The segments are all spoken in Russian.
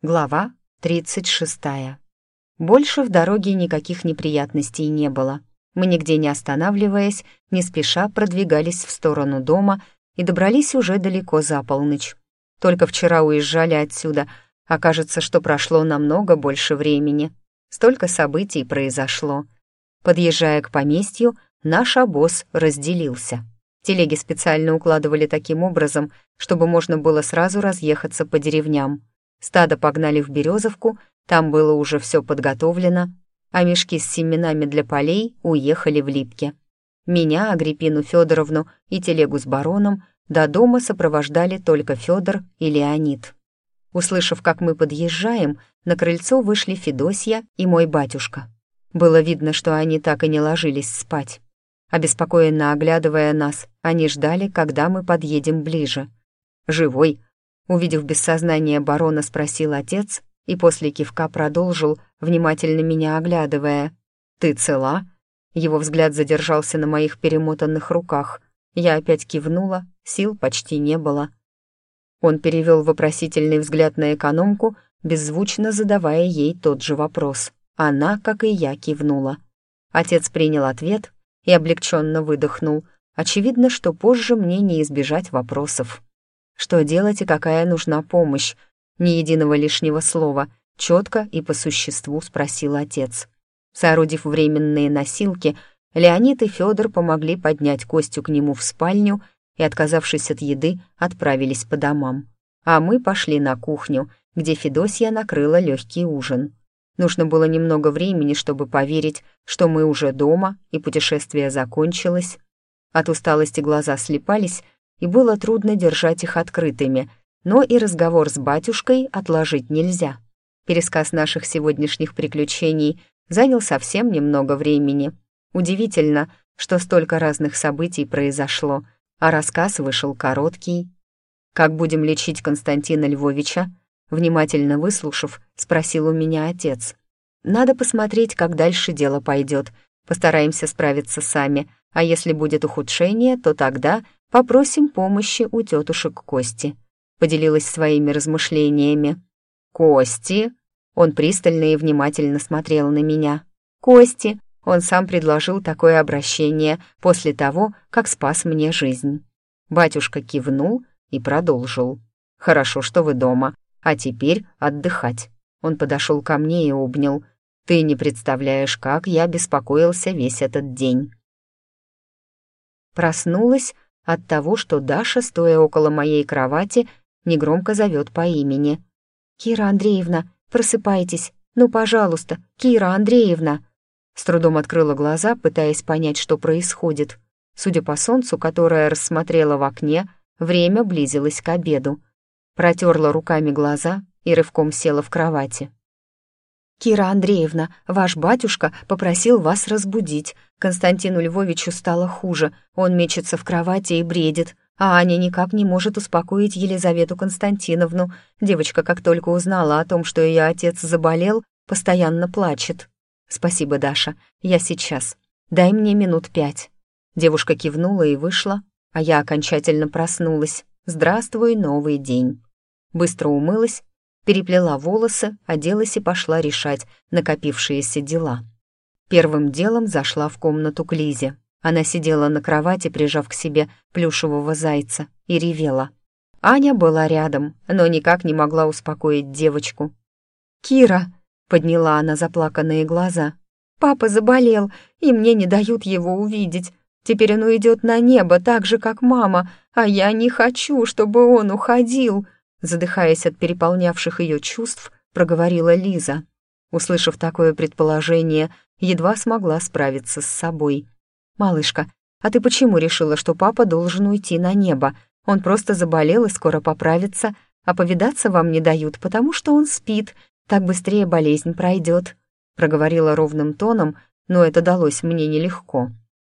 Глава 36. Больше в дороге никаких неприятностей не было. Мы нигде не останавливаясь, не спеша продвигались в сторону дома и добрались уже далеко за полночь. Только вчера уезжали отсюда, а кажется, что прошло намного больше времени. Столько событий произошло. Подъезжая к поместью, наш обоз разделился. Телеги специально укладывали таким образом, чтобы можно было сразу разъехаться по деревням. Стадо погнали в Березовку, там было уже все подготовлено, а мешки с семенами для полей уехали в Липке. Меня, Агриппину Федоровну и телегу с бароном до дома сопровождали только Федор и Леонид. Услышав, как мы подъезжаем, на крыльцо вышли Федосья и мой батюшка. Было видно, что они так и не ложились спать. Обеспокоенно оглядывая нас, они ждали, когда мы подъедем ближе. «Живой?» Увидев без сознания барона, спросил отец и после кивка продолжил, внимательно меня оглядывая. «Ты цела?» Его взгляд задержался на моих перемотанных руках. Я опять кивнула, сил почти не было. Он перевел вопросительный взгляд на экономку, беззвучно задавая ей тот же вопрос. Она, как и я, кивнула. Отец принял ответ и облегченно выдохнул. Очевидно, что позже мне не избежать вопросов. Что делать и какая нужна помощь? Ни единого лишнего слова, четко и по существу спросил отец. Соорудив временные носилки, Леонид и Федор помогли поднять Костю к нему в спальню и, отказавшись от еды, отправились по домам. А мы пошли на кухню, где Федосья накрыла легкий ужин. Нужно было немного времени, чтобы поверить, что мы уже дома и путешествие закончилось. От усталости глаза слепались, и было трудно держать их открытыми, но и разговор с батюшкой отложить нельзя. Пересказ наших сегодняшних приключений занял совсем немного времени. Удивительно, что столько разных событий произошло, а рассказ вышел короткий. «Как будем лечить Константина Львовича?» Внимательно выслушав, спросил у меня отец. «Надо посмотреть, как дальше дело пойдет. Постараемся справиться сами, а если будет ухудшение, то тогда попросим помощи у тетушек Кости», — поделилась своими размышлениями. «Кости?» — он пристально и внимательно смотрел на меня. «Кости!» — он сам предложил такое обращение после того, как спас мне жизнь. Батюшка кивнул и продолжил. «Хорошо, что вы дома, а теперь отдыхать». Он подошел ко мне и обнял. «Ты не представляешь, как я беспокоился весь этот день». Проснулась от того, что Даша, стоя около моей кровати, негромко зовет по имени. «Кира Андреевна, просыпайтесь! Ну, пожалуйста, Кира Андреевна!» С трудом открыла глаза, пытаясь понять, что происходит. Судя по солнцу, которое рассмотрела в окне, время близилось к обеду. Протерла руками глаза и рывком села в кровати. «Кира Андреевна, ваш батюшка попросил вас разбудить. Константину Львовичу стало хуже, он мечется в кровати и бредит, а Аня никак не может успокоить Елизавету Константиновну. Девочка, как только узнала о том, что ее отец заболел, постоянно плачет. «Спасибо, Даша, я сейчас. Дай мне минут пять». Девушка кивнула и вышла, а я окончательно проснулась. «Здравствуй, новый день». Быстро умылась переплела волосы, оделась и пошла решать накопившиеся дела. Первым делом зашла в комнату к Лизе. Она сидела на кровати, прижав к себе плюшевого зайца, и ревела. Аня была рядом, но никак не могла успокоить девочку. «Кира!» — подняла она заплаканные глаза. «Папа заболел, и мне не дают его увидеть. Теперь он уйдет на небо так же, как мама, а я не хочу, чтобы он уходил!» Задыхаясь от переполнявших ее чувств, проговорила Лиза. Услышав такое предположение, едва смогла справиться с собой. «Малышка, а ты почему решила, что папа должен уйти на небо? Он просто заболел и скоро поправится, а повидаться вам не дают, потому что он спит, так быстрее болезнь пройдет», проговорила ровным тоном, но это далось мне нелегко.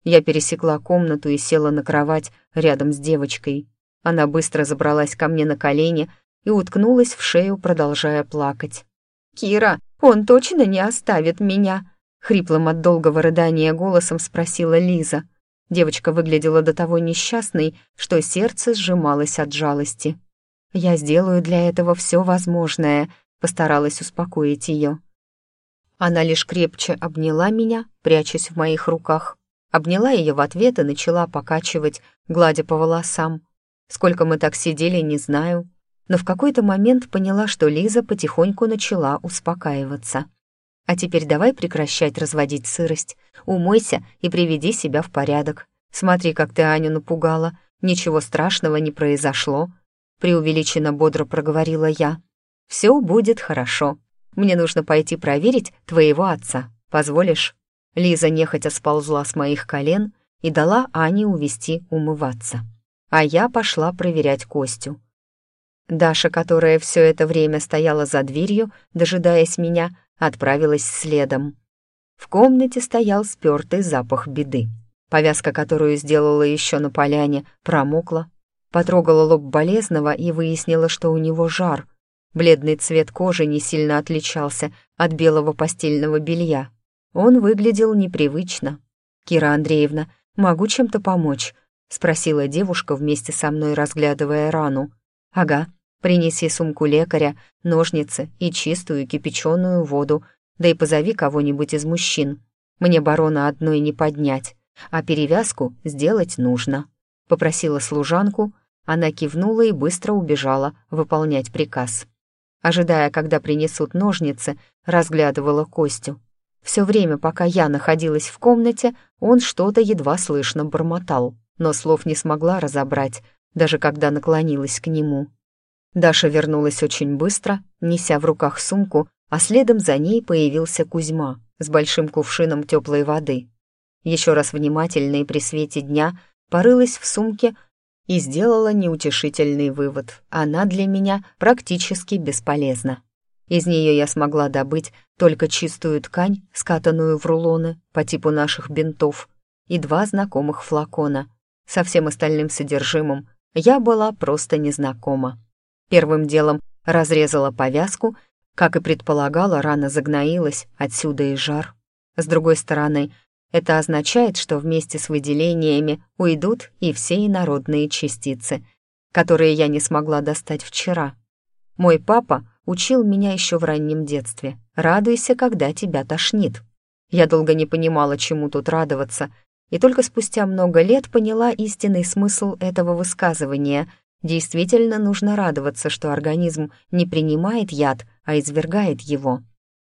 Я пересекла комнату и села на кровать рядом с девочкой. Она быстро забралась ко мне на колени и уткнулась в шею, продолжая плакать. «Кира, он точно не оставит меня?» Хриплым от долгого рыдания голосом спросила Лиза. Девочка выглядела до того несчастной, что сердце сжималось от жалости. «Я сделаю для этого все возможное», постаралась успокоить ее. Она лишь крепче обняла меня, прячась в моих руках. Обняла ее в ответ и начала покачивать, гладя по волосам. Сколько мы так сидели, не знаю, но в какой-то момент поняла, что Лиза потихоньку начала успокаиваться. А теперь давай прекращать разводить сырость. Умойся и приведи себя в порядок. Смотри, как ты Аню напугала. Ничего страшного не произошло. Преувеличенно бодро проговорила я. Все будет хорошо. Мне нужно пойти проверить твоего отца. Позволишь?» Лиза нехотя сползла с моих колен и дала Ане увести умываться. А я пошла проверять Костю. Даша, которая все это время стояла за дверью, дожидаясь меня, отправилась следом. В комнате стоял спёртый запах беды. Повязка, которую сделала еще на поляне, промокла. Потрогала лоб болезного и выяснила, что у него жар. Бледный цвет кожи не сильно отличался от белого постельного белья. Он выглядел непривычно. «Кира Андреевна, могу чем-то помочь?» — спросила девушка вместе со мной, разглядывая рану. «Ага, принеси сумку лекаря, ножницы и чистую кипяченую воду, да и позови кого-нибудь из мужчин. Мне барона одной не поднять, а перевязку сделать нужно», — попросила служанку. Она кивнула и быстро убежала выполнять приказ ожидая, когда принесут ножницы, разглядывала Костю. Все время, пока я находилась в комнате, он что-то едва слышно бормотал, но слов не смогла разобрать, даже когда наклонилась к нему. Даша вернулась очень быстро, неся в руках сумку, а следом за ней появился Кузьма с большим кувшином теплой воды. Еще раз внимательно и при свете дня порылась в сумке и сделала неутешительный вывод. Она для меня практически бесполезна. Из нее я смогла добыть только чистую ткань, скатанную в рулоны по типу наших бинтов, и два знакомых флакона. Со всем остальным содержимым я была просто незнакома. Первым делом разрезала повязку, как и предполагала, рана загноилась, отсюда и жар. С другой стороны, это означает, что вместе с выделениями уйдут и все инородные частицы, которые я не смогла достать вчера. Мой папа учил меня еще в раннем детстве. «Радуйся, когда тебя тошнит». Я долго не понимала, чему тут радоваться, и только спустя много лет поняла истинный смысл этого высказывания. Действительно нужно радоваться, что организм не принимает яд, а извергает его.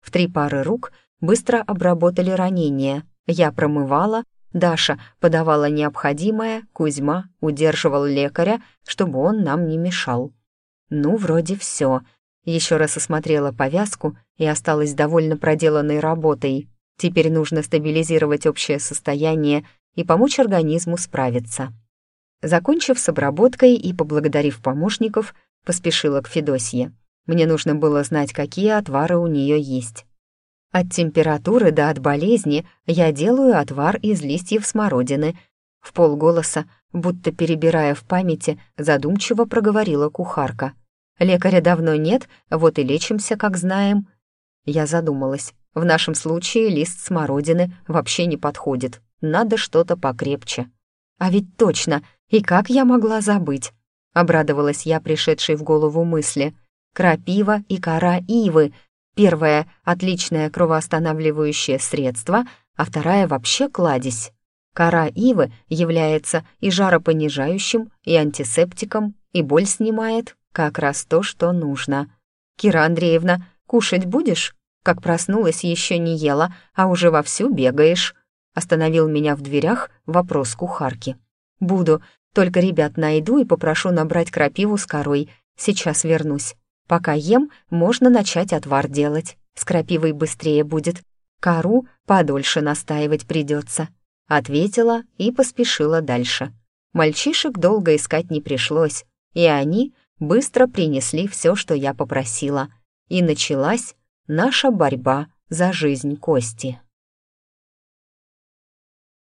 В три пары рук быстро обработали ранения, я промывала, Даша подавала необходимое, Кузьма удерживал лекаря, чтобы он нам не мешал. Ну, вроде все. Еще раз осмотрела повязку и осталась довольно проделанной работой. Теперь нужно стабилизировать общее состояние и помочь организму справиться. Закончив с обработкой и поблагодарив помощников, поспешила к Федосье. Мне нужно было знать, какие отвары у нее есть. От температуры до от болезни я делаю отвар из листьев смородины. В полголоса, будто перебирая в памяти, задумчиво проговорила кухарка. Лекаря давно нет, вот и лечимся, как знаем. Я задумалась. В нашем случае лист смородины вообще не подходит. Надо что-то покрепче. А ведь точно, и как я могла забыть? Обрадовалась я пришедшей в голову мысли. Крапива и кора ивы — Первая — отличное кровоостанавливающее средство, а вторая — вообще кладезь. Кора ивы является и жаропонижающим, и антисептиком, и боль снимает, как раз то, что нужно. «Кира Андреевна, кушать будешь? Как проснулась, еще не ела, а уже вовсю бегаешь», остановил меня в дверях вопрос кухарки. «Буду, только ребят найду и попрошу набрать крапиву с корой. Сейчас вернусь». Пока ем, можно начать отвар делать. С крапивой быстрее будет. Кору подольше настаивать придется. Ответила и поспешила дальше. Мальчишек долго искать не пришлось, и они быстро принесли все, что я попросила. И началась наша борьба за жизнь Кости.